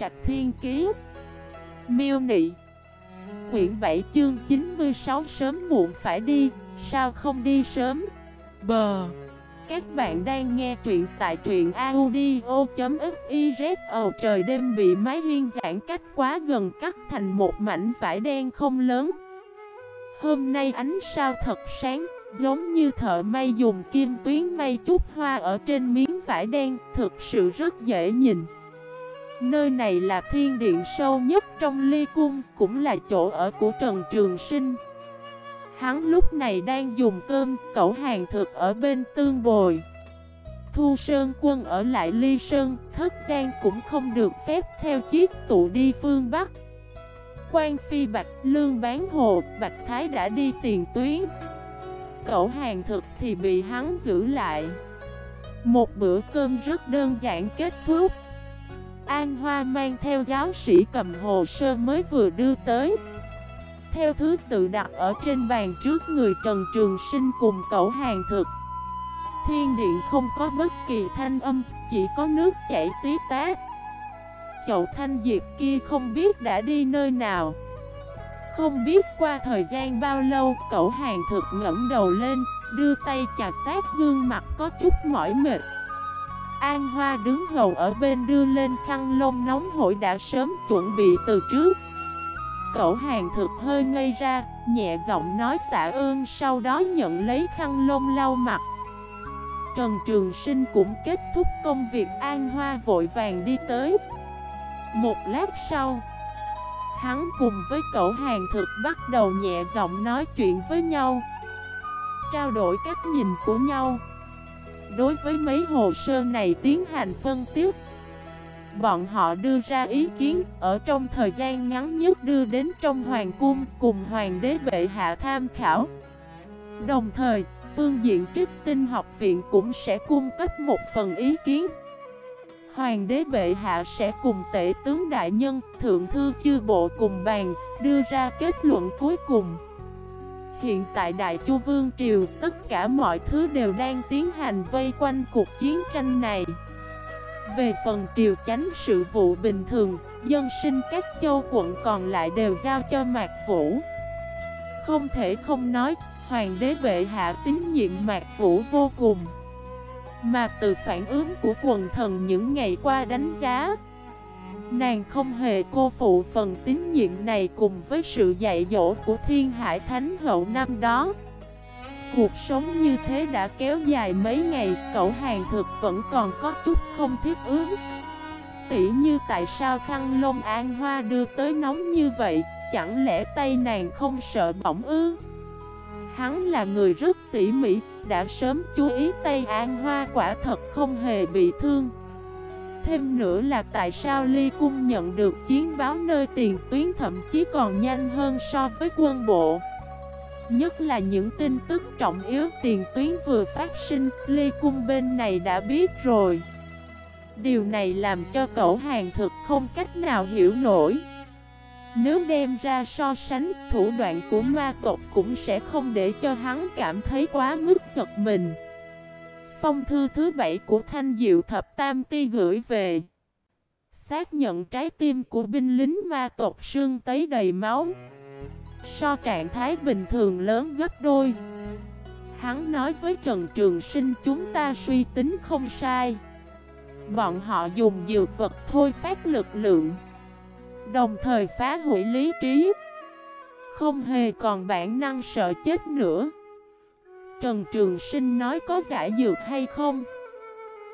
Trạch Thiên Kiế Miêu Nị. Quyển 7 chương 96 sớm muộn phải đi, sao không đi sớm? Bờ Các bạn đang nghe truyện tại truyện audio.xyz Ồ trời đêm bị mái huyên giãn cách quá gần cắt thành một mảnh vải đen không lớn. Hôm nay ánh sao thật sáng, giống như thợ may dùng kim tuyến may chút hoa ở trên miếng vải đen, thực sự rất dễ nhìn. Nơi này là thiên điện sâu nhất trong ly cung, cũng là chỗ ở của Trần Trường Sinh. Hắn lúc này đang dùng cơm, cẩu hàng thực ở bên tương bồi. Thu Sơn quân ở lại ly sơn, thất gian cũng không được phép theo chiếc tụ đi phương Bắc. Quan Phi Bạch, Lương Bán Hồ, Bạch Thái đã đi tiền tuyến. Cậu hàng thực thì bị hắn giữ lại. Một bữa cơm rất đơn giản kết thúc. An Hoa mang theo giáo sĩ cầm hồ sơ mới vừa đưa tới. Theo thứ tự đặt ở trên bàn trước người Trần Trường Sinh cùng cậu hàng thực. Thiên điện không có bất kỳ thanh âm, chỉ có nước chảy tí tát Chậu thanh diệp kia không biết đã đi nơi nào. Không biết qua thời gian bao lâu, cậu hàng thực ngẫm đầu lên, đưa tay chà sát gương mặt có chút mỏi mệt. An Hoa đứng hầu ở bên đưa lên khăn lông nóng hổi đã sớm chuẩn bị từ trước. Cậu hàng thực hơi ngây ra, nhẹ giọng nói tạ ơn sau đó nhận lấy khăn lông lau mặt. Trần Trường Sinh cũng kết thúc công việc An Hoa vội vàng đi tới. Một lát sau Hắn cùng với cậu hàng thực bắt đầu nhẹ giọng nói chuyện với nhau Trao đổi cách nhìn của nhau đối với mấy hồ sơ này tiến hành phân tiếp Bọn họ đưa ra ý kiến ở trong thời gian ngắn nhất đưa đến trong hoàng cung cùng hoàng đế bệ hạ tham khảo. Đồng thời, phương diện trích tinh học viện cũng sẽ cung cấp một phần ý kiến. Hoàng đế bệ hạ sẽ cùng tể tướng đại nhân, thượng thư chư bộ cùng bàn, đưa ra kết luận cuối cùng. Hiện tại Đại Chu Vương Triều tất cả mọi thứ đều đang tiến hành vây quanh cuộc chiến tranh này. Về phần triều chánh sự vụ bình thường, dân sinh các châu quận còn lại đều giao cho Mạc Vũ. Không thể không nói, Hoàng đế bệ hạ tín nhiệm Mạc Vũ vô cùng. Mà từ phản ứng của quần thần những ngày qua đánh giá Nàng không hề cô phụ phần tín nhiệm này cùng với sự dạy dỗ của thiên hải thánh hậu năm đó. Cuộc sống như thế đã kéo dài mấy ngày, cậu hàng thực vẫn còn có chút không thiết ứng Tỉ như tại sao khăn lông an hoa đưa tới nóng như vậy, chẳng lẽ tay nàng không sợ bỏng ư? Hắn là người rất tỉ mỉ, đã sớm chú ý tay an hoa quả thật không hề bị thương. Thêm nữa là tại sao Ly Cung nhận được chiến báo nơi tiền tuyến thậm chí còn nhanh hơn so với quân bộ? Nhất là những tin tức trọng yếu tiền tuyến vừa phát sinh, Ly Cung bên này đã biết rồi. Điều này làm cho cậu hàng thực không cách nào hiểu nổi. Nếu đem ra so sánh, thủ đoạn của ma tộc cũng sẽ không để cho hắn cảm thấy quá mức giật mình. Phong thư thứ bảy của Thanh Diệu Thập Tam Ti gửi về. Xác nhận trái tim của binh lính ma tộc sương tấy đầy máu. So trạng thái bình thường lớn gấp đôi. Hắn nói với Trần Trường Sinh, chúng ta suy tính không sai. Bọn họ dùng dược vật thôi phát lực lượng, Đồng thời phá hủy lý trí. Không hề còn bản năng sợ chết nữa. Trần Trường Sinh nói có giải dược hay không?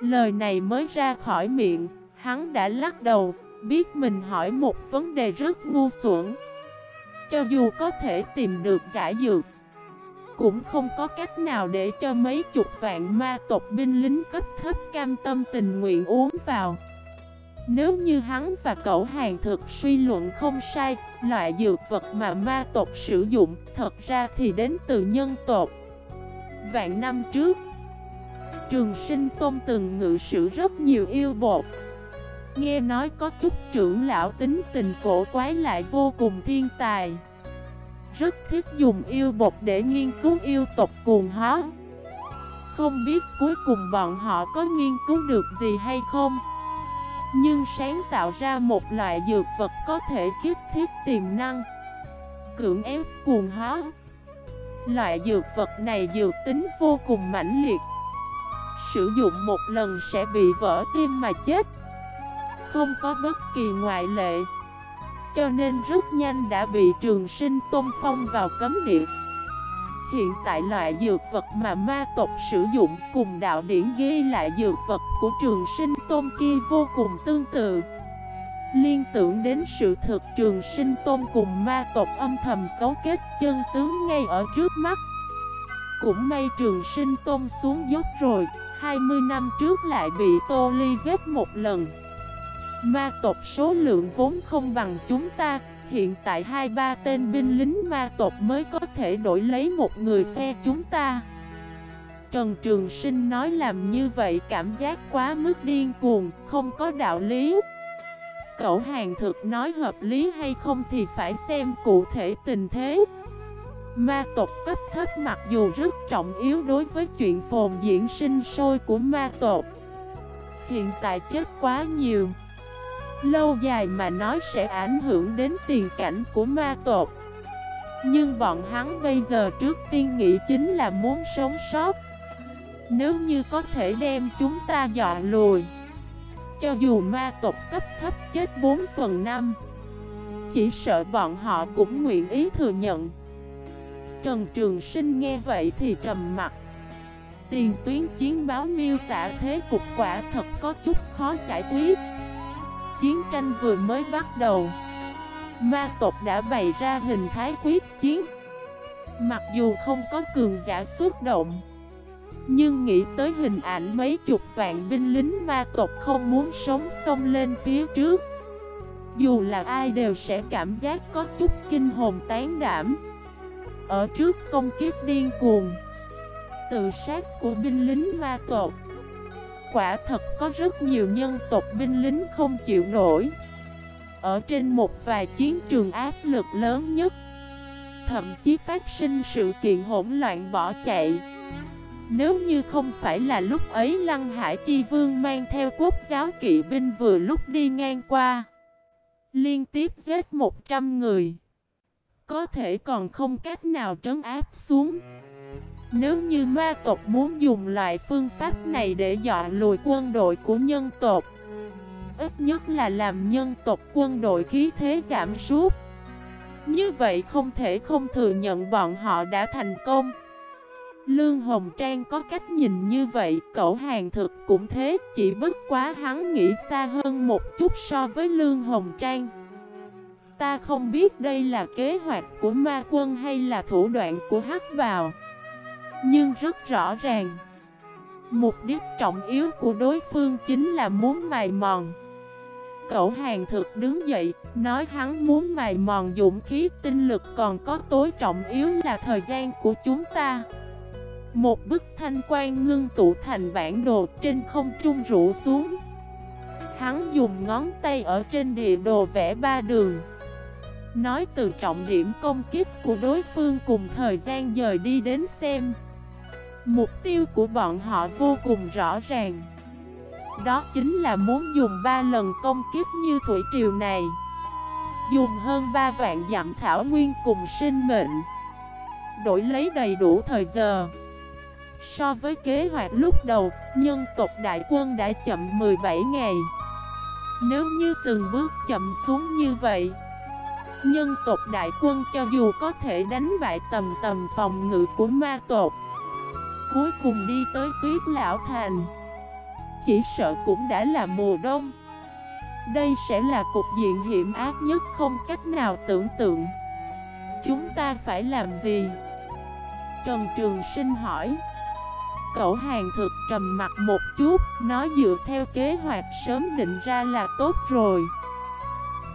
Lời này mới ra khỏi miệng, hắn đã lắc đầu, biết mình hỏi một vấn đề rất ngu xuẩn. Cho dù có thể tìm được giải dược, cũng không có cách nào để cho mấy chục vạn ma tộc binh lính cấp thấp cam tâm tình nguyện uống vào. Nếu như hắn và cậu hàng thực suy luận không sai, loại dược vật mà ma tộc sử dụng thật ra thì đến từ nhân tộc. Vạn năm trước. Trường sinh tôn từng ngự sử rất nhiều yêu bột. Nghe nói có chút trưởng lão tính tình cổ quái lại vô cùng thiên tài. Rất thích dùng yêu bột để nghiên cứu yêu tộc cuồng hóa. Không biết cuối cùng bọn họ có nghiên cứu được gì hay không. Nhưng sáng tạo ra một loại dược vật có thể kiếp thiết tiềm năng, Cưỡng ép cuồng hóa. Loại dược vật này dược tính vô cùng mãnh liệt. Sử dụng một lần sẽ bị vỡ tim mà chết. Không có bất kỳ ngoại lệ. Cho nên rất nhanh đã bị trường sinh tôn phong vào cấm địa. Hiện tại loại dược vật mà ma tộc sử dụng cùng đạo điển ghi lại dược vật của trường sinh tôn kia vô cùng tương tự. Liên tưởng đến sự thực trường sinh tôn cùng ma tộc âm thầm cấu kết chân tướng ngay ở trước mắt. Cũng may trường sinh tôn xuống dốc rồi 20 năm trước lại bị Tô Ly giết một lần. Ma tộc số lượng vốn không bằng chúng ta Hiện tại hai ba tên binh lính ma tộc mới có thể đổi lấy một người phe chúng ta. Trần Trường Sinh nói làm như vậy cảm giác quá mức điên cuồng, không có đạo lý. Cậu hàng thực nói hợp lý hay không thì phải xem cụ thể tình thế. Ma tộc cấp thấp mặc dù rất trọng yếu đối với chuyện phồn diễn sinh sôi của ma tộc. Hiện tại chết quá nhiều. Lâu dài mà nói sẽ ảnh hưởng đến tiền cảnh của ma tộc. Nhưng bọn hắn bây giờ trước tiên nghĩ chính là muốn sống sót. Nếu như có thể đem chúng ta dọn lùi cho dù ma tộc cấp thấp chết 4 phần 5 Chỉ sợ bọn họ cũng nguyện ý thừa nhận. Trần Trường Sinh nghe vậy thì trầm mặt. Tiền tuyến chiến báo miêu tả thế cục quả thật có chút khó giải quyết. Chiến tranh vừa mới bắt đầu, Ma tộc đã bày ra hình thái quyết chiến. Mặc dù không có cường giả xuất động nhưng nghĩ tới hình ảnh mấy chục vạn binh lính ma tộc không muốn sống xông lên phía trước. Dù là ai đều sẽ cảm giác có chút kinh hồn tán đảm. Ở trước công kiếp điên cuồng, Tự sát của binh lính ma tộc, Quả thật có rất nhiều nhân tộc binh lính không chịu nổi. Ở trên một vài chiến trường áp lực lớn nhất, Thậm chí phát sinh sự kiện hỗn loạn bỏ chạy. Nếu như không phải là lúc ấy Lăng Hải Chi Vương mang theo quốc giáo kỵ binh vừa lúc đi ngang qua. Liên tiếp giết 100 người. Có thể còn không cách nào trấn áp xuống. Nếu như ma tộc muốn dùng loại phương pháp này để dọa lùi quân đội của nhân tộc, Ít nhất là làm nhân tộc quân đội khí thế giảm sút. Như vậy không thể không thừa nhận bọn họ đã thành công. Lương Hồng Trang có cách nhìn như vậy, cậu hàng thực cũng thế, chỉ bất quá hắn nghĩ xa hơn một chút so với Lương Hồng Trang. Ta không biết đây là kế hoạch của ma quân hay là thủ đoạn của hắc bào. Nhưng rất rõ ràng Mục đích trọng yếu của đối phương chính là muốn mài mòn Cậu hàng thực đứng dậy Nói hắn muốn mài mòn dũng khí tinh lực Còn có tối trọng yếu là thời gian của chúng ta một bức thanh quan ngưng tụ thành bản đồ trên không trung rũ xuống. Hắn dùng ngón tay ở trên địa đồ vẽ ba đường. Nói từ trọng điểm công kích của đối phương cùng thời gian dời đi đến xem. Mục tiêu của bọn họ vô cùng rõ ràng. Đó chính là muốn dùng 3 lần công kiếp như thủy triều này. Dùng hơn 3 vạn dặm thảo nguyên cùng sinh mệnh. Đổi lấy đầy đủ thời giờ. So với kế hoạch lúc đầu, nhân tộc đại quân đã chậm 17 ngày. Nếu như từng bước chậm xuống như vậy Nhân tộc đại quân cho dù có thể đánh bại tầm tầm phòng ngự của ma tộc cuối cùng đi tới tuyết lão thành Chỉ sợ cũng đã là mùa đông. Đây sẽ là cục diện hiểm ác nhất không cách nào tưởng tượng. Chúng ta phải làm gì? Trần Trường Sinh hỏi. Cậu hàng thực trầm mặt một chút, Nói dựa theo kế hoạch sớm định ra là tốt rồi.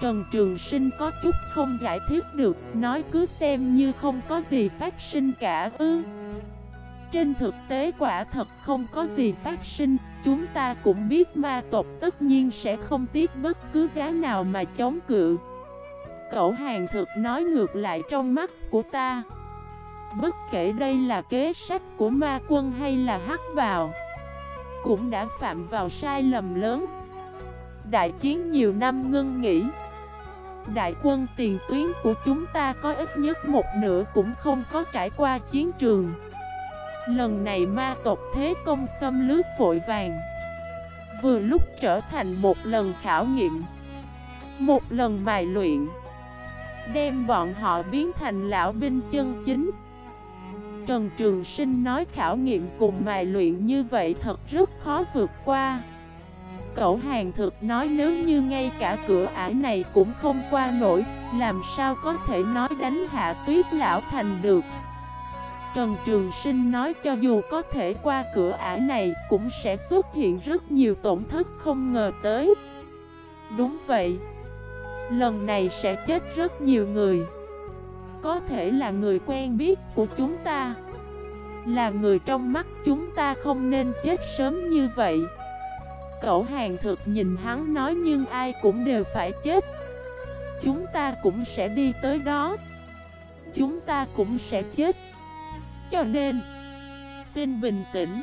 Trần Trường Sinh có chút không giải thích được, Nói cứ xem như không có gì phát sinh cả, ư. Trên thực tế quả thật không có gì phát sinh, Chúng ta cũng biết ma tộc tất nhiên sẽ không tiếc bất cứ giá nào mà chống cự. Cậu hàng thực nói ngược lại trong mắt của ta. Bất kể đây là kế sách của ma quân hay là hắc bào, Cũng đã phạm vào sai lầm lớn. Đại chiến nhiều năm ngưng nghỉ. Đại quân tiền tuyến của chúng ta có ít nhất một nửa cũng không có trải qua chiến trường. Lần này ma tộc thế công xâm lướt vội vàng. Vừa lúc trở thành một lần khảo nghiệm, Một lần bài luyện, Đem bọn họ biến thành lão binh chân chính. Trần Trường Sinh nói khảo nghiệm cùng mài luyện như vậy thật rất khó vượt qua. Cậu hàng thực nói nếu như ngay cả cửa ải này cũng không qua nổi, Làm sao có thể nói đánh hạ tuyết lão thành được? Trần Trường Sinh nói cho dù có thể qua cửa ải này Cũng sẽ xuất hiện rất nhiều tổn thất không ngờ tới. Đúng vậy. Lần này sẽ chết rất nhiều người. Có thể là người quen biết của chúng ta. Là người trong mắt chúng ta không nên chết sớm như vậy. Cậu hàng thực nhìn hắn nói nhưng ai cũng đều phải chết. Chúng ta cũng sẽ đi tới đó. Chúng ta cũng sẽ chết. Cho nên, Xin bình tĩnh.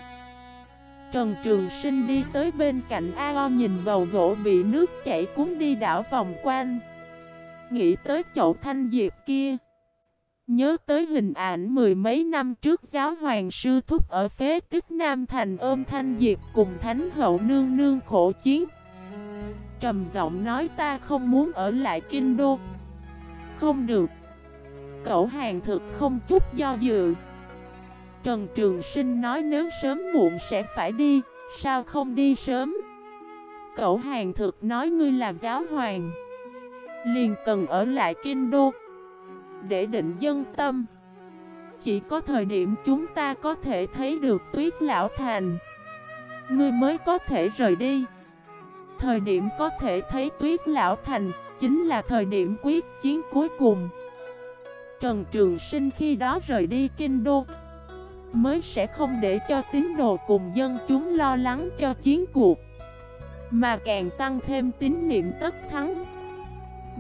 Trần Trường Sinh đi tới bên cạnh A.O. nhìn bầu gỗ bị nước chảy cuốn đi đảo vòng quanh. Nghĩ tới chậu thanh diệp kia Nhớ tới hình ảnh mười mấy năm trước giáo hoàng sư thúc ở phế tích Nam Thành ôm thanh diệp cùng thánh hậu nương nương khổ chiến. Trầm giọng nói, ta không muốn ở lại kinh đô. Không được. Cậu hàng thực không chút do dự. Trần Trường Sinh nói, nếu sớm muộn sẽ phải đi, Sao không đi sớm? Cậu hàng thực nói, ngươi là giáo hoàng. Liền cần ở lại kinh đô để định dân tâm. Chỉ có thời điểm chúng ta có thể thấy được tuyết lão thành. Ngươi mới có thể rời đi. Thời điểm có thể thấy tuyết lão thành Chính là thời điểm quyết chiến cuối cùng. Trần Trường Sinh khi đó rời đi kinh đô Mới sẽ không để cho tín đồ cùng dân chúng lo lắng cho chiến cuộc, Mà càng tăng thêm tín niệm tất thắng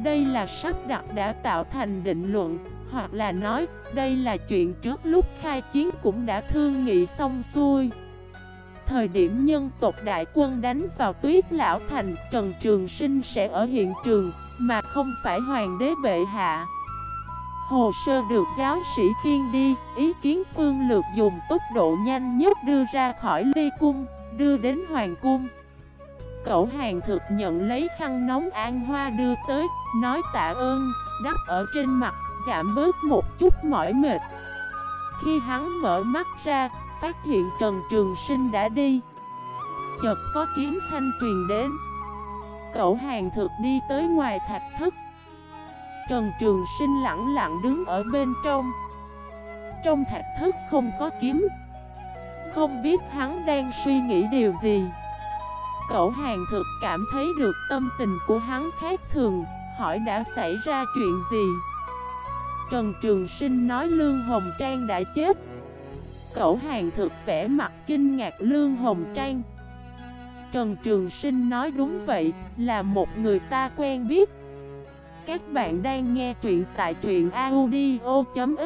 đây là sắp đặt đã tạo thành định luận, Hoặc là nói, đây là chuyện trước lúc khai chiến cũng đã thương nghị xong xuôi. Thời điểm nhân tộc đại quân đánh vào tuyết lão thành, Trần Trường Sinh sẽ ở hiện trường, Mà không phải hoàng đế bệ hạ. Hồ sơ được giáo sĩ khiên đi, Ý kiến phương lược dùng tốc độ nhanh nhất đưa ra khỏi ly cung, Đưa đến hoàng cung. Cậu hàng thực nhận lấy khăn nóng an hoa đưa tới Nói tạ ơn, đắp ở trên mặt Giảm bớt một chút mỏi mệt. Khi hắn mở mắt ra Phát hiện Trần Trường Sinh đã đi. Chợt có kiếm thanh truyền đến. Cậu hàng thực đi tới ngoài thạch thức Trần Trường Sinh lặng lặng đứng ở bên trong. Trong thạch thức không có kiếm. Không biết hắn đang suy nghĩ điều gì. Cậu hàng thực cảm thấy được tâm tình của hắn khác thường. Hỏi đã xảy ra chuyện gì? Trần Trường Sinh nói Lương Hồng Trang đã chết. Cậu hàng thực vẽ mặt kinh ngạc Lương Hồng Trang. Trần Trường Sinh nói đúng vậy, Là một người ta quen biết. Các bạn đang nghe truyện tại truyện audio.fif